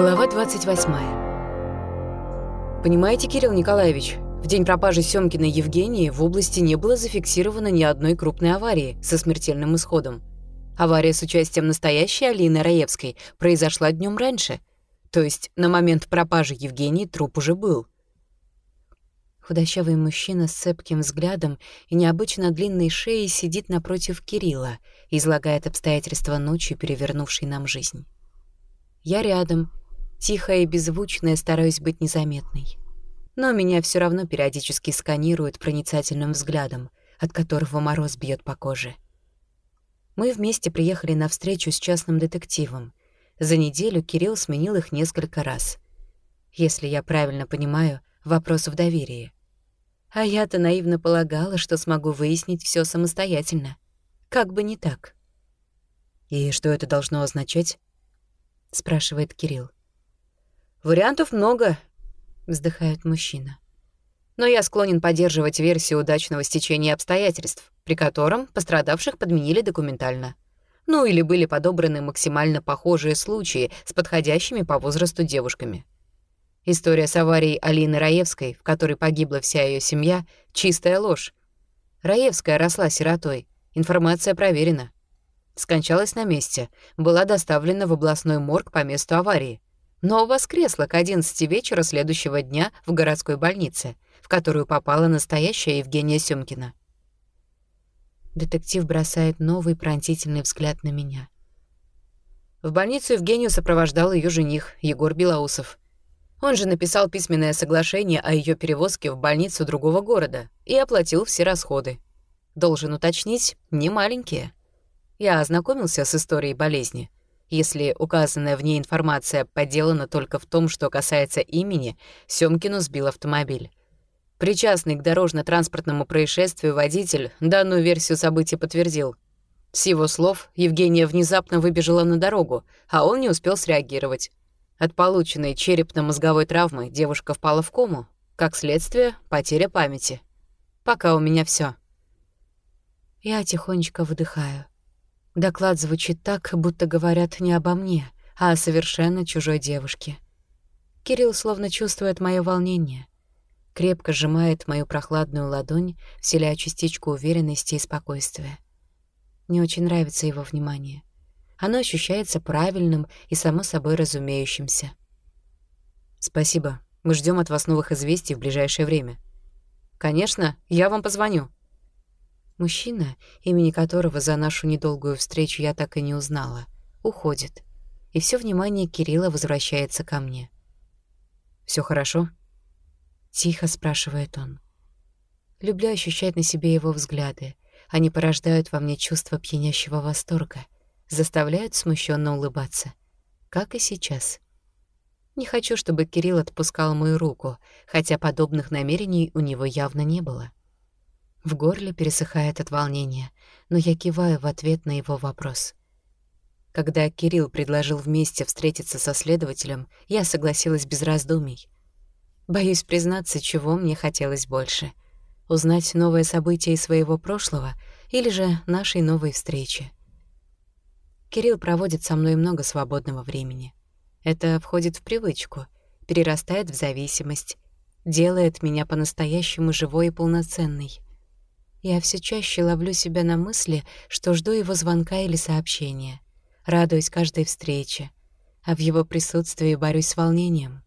Глава 28. Понимаете, Кирилл Николаевич, в день пропажи Сёмкиной Евгении в области не было зафиксировано ни одной крупной аварии со смертельным исходом. Авария с участием настоящей Алины Раевской произошла днем раньше. То есть на момент пропажи Евгении труп уже был. Худощавый мужчина с цепким взглядом и необычно длинной шеей сидит напротив Кирилла излагает обстоятельства ночи, перевернувшей нам жизнь. Я рядом, Тихая и беззвучная, стараюсь быть незаметной. Но меня все равно периодически сканируют проницательным взглядом, от которого мороз бьет по коже. Мы вместе приехали на встречу с частным детективом. За неделю Кирилл сменил их несколько раз. Если я правильно понимаю, вопрос в доверии. А я-то наивно полагала, что смогу выяснить все самостоятельно. Как бы не так. «И что это должно означать?» — спрашивает Кирилл. «Вариантов много», — вздыхает мужчина. «Но я склонен поддерживать версию удачного стечения обстоятельств, при котором пострадавших подменили документально. Ну или были подобраны максимально похожие случаи с подходящими по возрасту девушками. История с аварией Алины Раевской, в которой погибла вся ее семья, — чистая ложь. Раевская росла сиротой, информация проверена. Скончалась на месте, была доставлена в областной морг по месту аварии — но воскресла к 11 вечера следующего дня в городской больнице, в которую попала настоящая Евгения Сёмкина. Детектив бросает новый пронзительный взгляд на меня. В больницу Евгению сопровождал ее жених, Егор Белоусов. Он же написал письменное соглашение о ее перевозке в больницу другого города и оплатил все расходы. Должен уточнить, не маленькие. Я ознакомился с историей болезни — если указанная в ней информация подделана только в том, что касается имени, Сёмкину сбил автомобиль. Причастный к дорожно-транспортному происшествию водитель данную версию событий подтвердил. С его слов, Евгения внезапно выбежала на дорогу, а он не успел среагировать. От полученной черепно-мозговой травмы девушка впала в кому. Как следствие, потеря памяти. Пока у меня все. Я тихонечко выдыхаю. Доклад звучит так, будто говорят не обо мне, а о совершенно чужой девушке. Кирилл словно чувствует мое волнение. Крепко сжимает мою прохладную ладонь, вселяя частичку уверенности и спокойствия. Мне очень нравится его внимание. Оно ощущается правильным и само собой разумеющимся. «Спасибо. Мы ждем от вас новых известий в ближайшее время». «Конечно, я вам позвоню», Мужчина, имени которого за нашу недолгую встречу я так и не узнала, уходит, и все внимание Кирилла возвращается ко мне. Все хорошо?» — тихо спрашивает он. Люблю ощущать на себе его взгляды. Они порождают во мне чувство пьянящего восторга, заставляют смущенно улыбаться. Как и сейчас. Не хочу, чтобы Кирилл отпускал мою руку, хотя подобных намерений у него явно не было. В горле пересыхает от волнения, но я киваю в ответ на его вопрос. Когда Кирилл предложил вместе встретиться со следователем, я согласилась без раздумий. Боюсь признаться, чего мне хотелось больше — узнать новое событие из своего прошлого или же нашей новой встречи. Кирилл проводит со мной много свободного времени. Это входит в привычку, перерастает в зависимость, делает меня по-настоящему живой и полноценной — я все чаще ловлю себя на мысли, что жду его звонка или сообщения, радуюсь каждой встрече, а в его присутствии борюсь с волнением.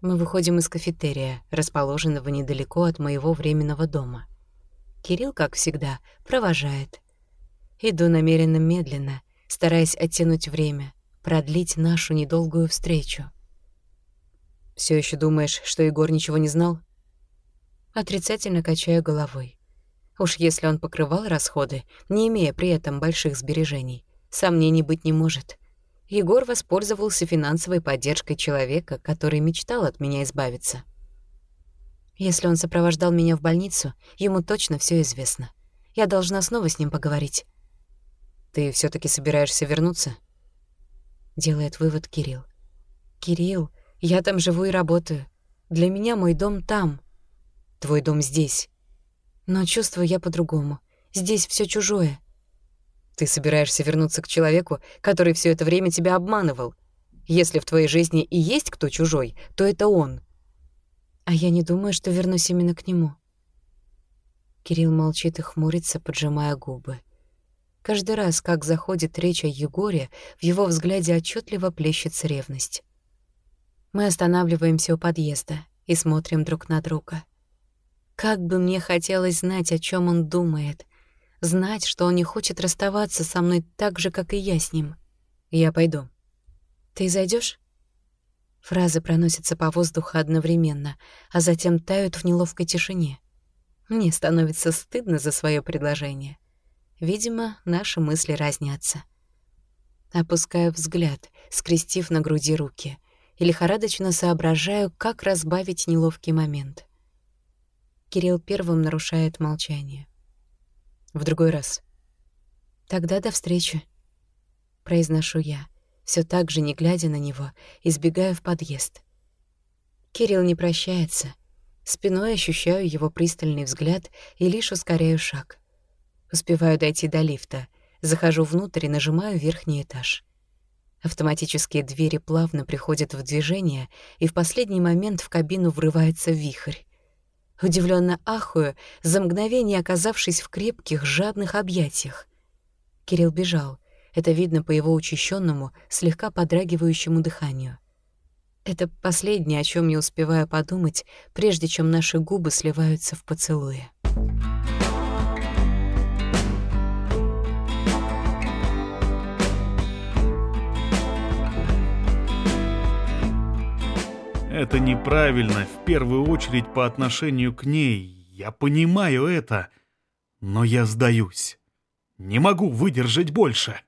Мы выходим из кафетерия, расположенного недалеко от моего временного дома. Кирилл, как всегда, провожает. Иду намеренно медленно, стараясь оттянуть время, продлить нашу недолгую встречу. Все еще думаешь, что Егор ничего не знал?» Отрицательно качаю головой. Уж если он покрывал расходы, не имея при этом больших сбережений, сомнений быть не может. Егор воспользовался финансовой поддержкой человека, который мечтал от меня избавиться. Если он сопровождал меня в больницу, ему точно все известно. Я должна снова с ним поговорить. «Ты все таки собираешься вернуться?» Делает вывод Кирилл. «Кирилл, я там живу и работаю. Для меня мой дом там. Твой дом здесь. Но чувствую я по-другому. Здесь все чужое. Ты собираешься вернуться к человеку, который все это время тебя обманывал. Если в твоей жизни и есть кто чужой, то это он. А я не думаю, что вернусь именно к нему. Кирилл молчит и хмурится, поджимая губы. Каждый раз, как заходит речь о Егоре, в его взгляде отчетливо плещется ревность. Мы останавливаемся у подъезда и смотрим друг на друга. Как бы мне хотелось знать, о чем он думает, знать, что он не хочет расставаться со мной так же, как и я с ним. Я пойду. Ты зайдешь? Фразы проносятся по воздуху одновременно, а затем тают в неловкой тишине. Мне становится стыдно за свое предложение. Видимо, наши мысли разнятся. Опускаю взгляд, скрестив на груди руки, и лихорадочно соображаю, как разбавить неловкий момент. Кирилл первым нарушает молчание. В другой раз. Тогда до встречи. Произношу я, все так же не глядя на него, избегаю в подъезд. Кирилл не прощается. Спиной ощущаю его пристальный взгляд и лишь ускоряю шаг. Успеваю дойти до лифта, захожу внутрь и нажимаю верхний этаж. Автоматические двери плавно приходят в движение, и в последний момент в кабину врывается вихрь. Удивленно ахую, за мгновение оказавшись в крепких, жадных объятиях. Кирилл бежал. Это видно по его учащенному, слегка подрагивающему дыханию. Это последнее, о чем я успеваю подумать, прежде чем наши губы сливаются в поцелуе. Это неправильно, в первую очередь по отношению к ней. Я понимаю это, но я сдаюсь. Не могу выдержать больше.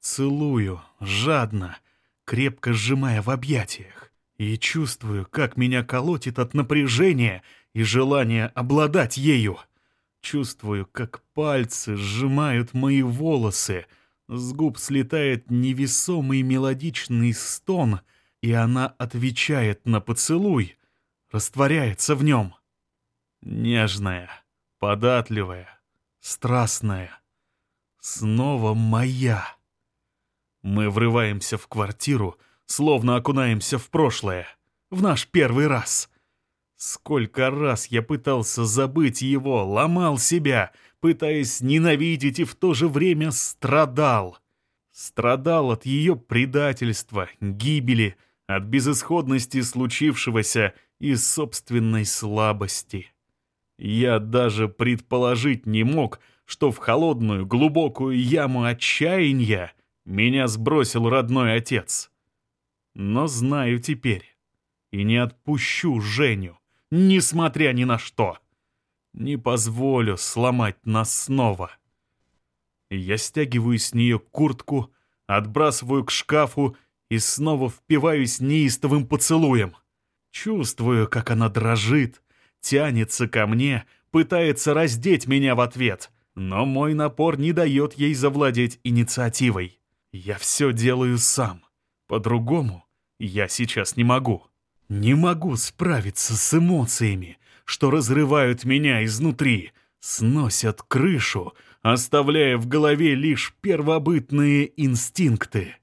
Целую, жадно, крепко сжимая в объятиях. И чувствую, как меня колотит от напряжения и желания обладать ею. Чувствую, как пальцы сжимают мои волосы. С губ слетает невесомый мелодичный стон — и она отвечает на поцелуй, растворяется в нем. Нежная, податливая, страстная. Снова моя. Мы врываемся в квартиру, словно окунаемся в прошлое, в наш первый раз. Сколько раз я пытался забыть его, ломал себя, пытаясь ненавидеть и в то же время страдал. Страдал от ее предательства, гибели, от безысходности случившегося и собственной слабости. Я даже предположить не мог, что в холодную глубокую яму отчаяния меня сбросил родной отец. Но знаю теперь и не отпущу Женю, несмотря ни на что. Не позволю сломать нас снова. Я стягиваю с нее куртку, отбрасываю к шкафу и снова впиваюсь неистовым поцелуем. Чувствую, как она дрожит, тянется ко мне, пытается раздеть меня в ответ, но мой напор не дает ей завладеть инициативой. Я все делаю сам. По-другому я сейчас не могу. Не могу справиться с эмоциями, что разрывают меня изнутри, сносят крышу, оставляя в голове лишь первобытные инстинкты.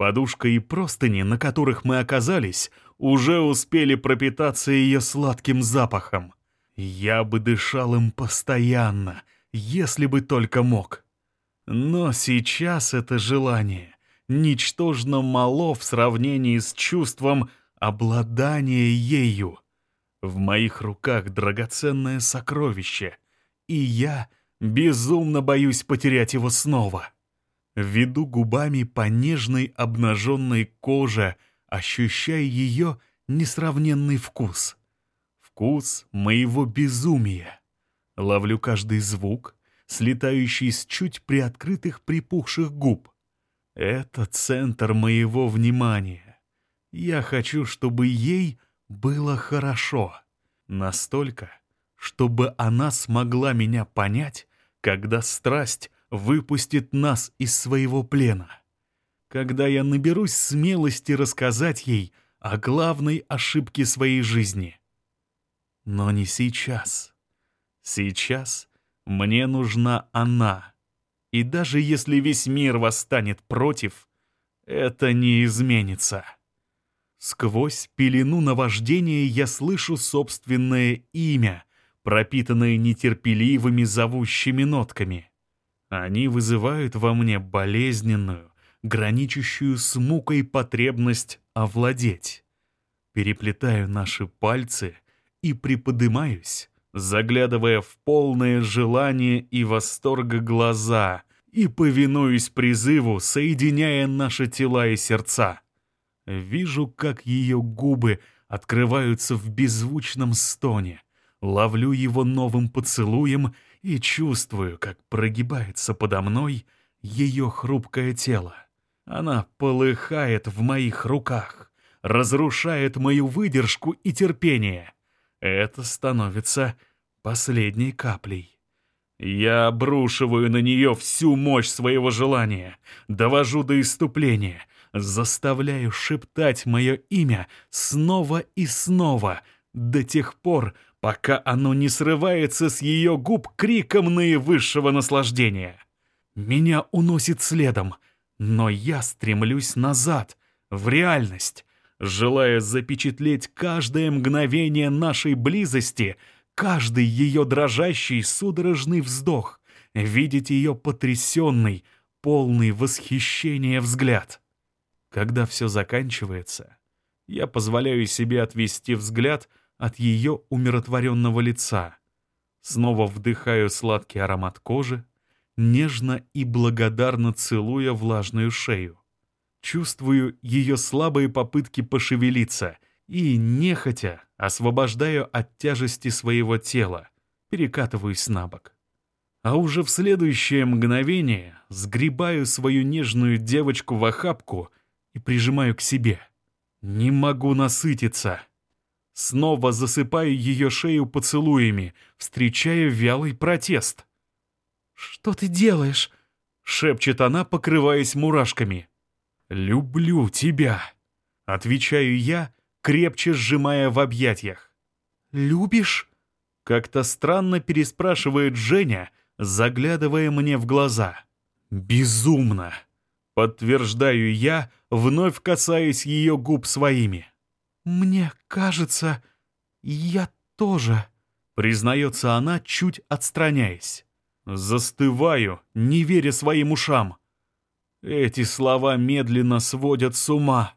Подушка и простыни, на которых мы оказались, уже успели пропитаться ее сладким запахом. Я бы дышал им постоянно, если бы только мог. Но сейчас это желание ничтожно мало в сравнении с чувством обладания ею. В моих руках драгоценное сокровище, и я безумно боюсь потерять его снова. Веду губами по нежной обнаженной коже, ощущая ее несравненный вкус. Вкус моего безумия. Ловлю каждый звук, слетающий с чуть приоткрытых припухших губ. Это центр моего внимания. Я хочу, чтобы ей было хорошо. Настолько, чтобы она смогла меня понять, когда страсть выпустит нас из своего плена. Когда я наберусь смелости рассказать ей о главной ошибке своей жизни. Но не сейчас. Сейчас мне нужна она. И даже если весь мир восстанет против, это не изменится. Сквозь пелену наваждения я слышу собственное имя, пропитанное нетерпеливыми зовущими нотками. Они вызывают во мне болезненную, граничащую с мукой потребность овладеть. Переплетаю наши пальцы и приподымаюсь, заглядывая в полное желание и восторга глаза, и повинуюсь призыву, соединяя наши тела и сердца. Вижу, как ее губы открываются в беззвучном стоне, ловлю его новым поцелуем и чувствую, как прогибается подо мной ее хрупкое тело. Она полыхает в моих руках, разрушает мою выдержку и терпение. Это становится последней каплей. Я обрушиваю на нее всю мощь своего желания, довожу до иступления, заставляю шептать мое имя снова и снова, до тех пор, пока оно не срывается с ее губ криком наивысшего наслаждения. Меня уносит следом, но я стремлюсь назад, в реальность, желая запечатлеть каждое мгновение нашей близости — каждый ее дрожащий судорожный вздох, видеть ее потрясенный, полный восхищения взгляд. Когда все заканчивается, я позволяю себе отвести взгляд от ее умиротворенного лица. Снова вдыхаю сладкий аромат кожи, нежно и благодарно целуя влажную шею. Чувствую ее слабые попытки пошевелиться — и, нехотя, освобождаю от тяжести своего тела, перекатываюсь на бок. А уже в следующее мгновение сгребаю свою нежную девочку в охапку и прижимаю к себе. Не могу насытиться. Снова засыпаю ее шею поцелуями, встречая вялый протест. «Что ты делаешь?» — шепчет она, покрываясь мурашками. «Люблю тебя», — отвечаю я, крепче сжимая в объятиях. «Любишь?» — как-то странно переспрашивает Женя, заглядывая мне в глаза. «Безумно!» — подтверждаю я, вновь касаясь ее губ своими. «Мне кажется, я тоже», — признается она, чуть отстраняясь. Застываю, не веря своим ушам. Эти слова медленно сводят с ума.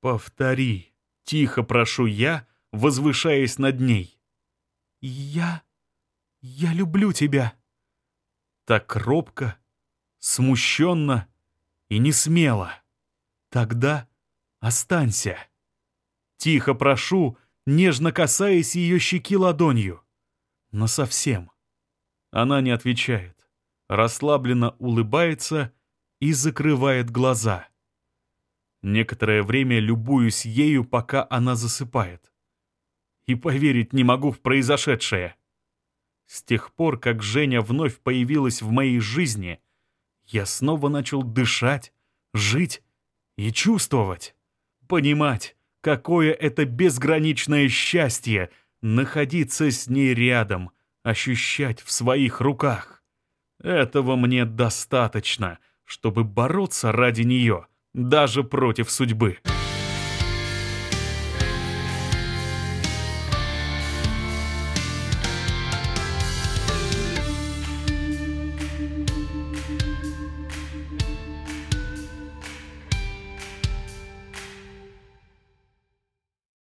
«Повтори», Тихо прошу я, возвышаясь над ней. «Я... я люблю тебя». Так робко, смущенно и не смело. Тогда останься. Тихо прошу, нежно касаясь ее щеки ладонью. Но совсем. Она не отвечает, расслабленно улыбается и закрывает глаза. Некоторое время любуюсь ею, пока она засыпает. И поверить не могу в произошедшее. С тех пор, как Женя вновь появилась в моей жизни, я снова начал дышать, жить и чувствовать. Понимать, какое это безграничное счастье находиться с ней рядом, ощущать в своих руках. Этого мне достаточно, чтобы бороться ради нее — даже против судьбы.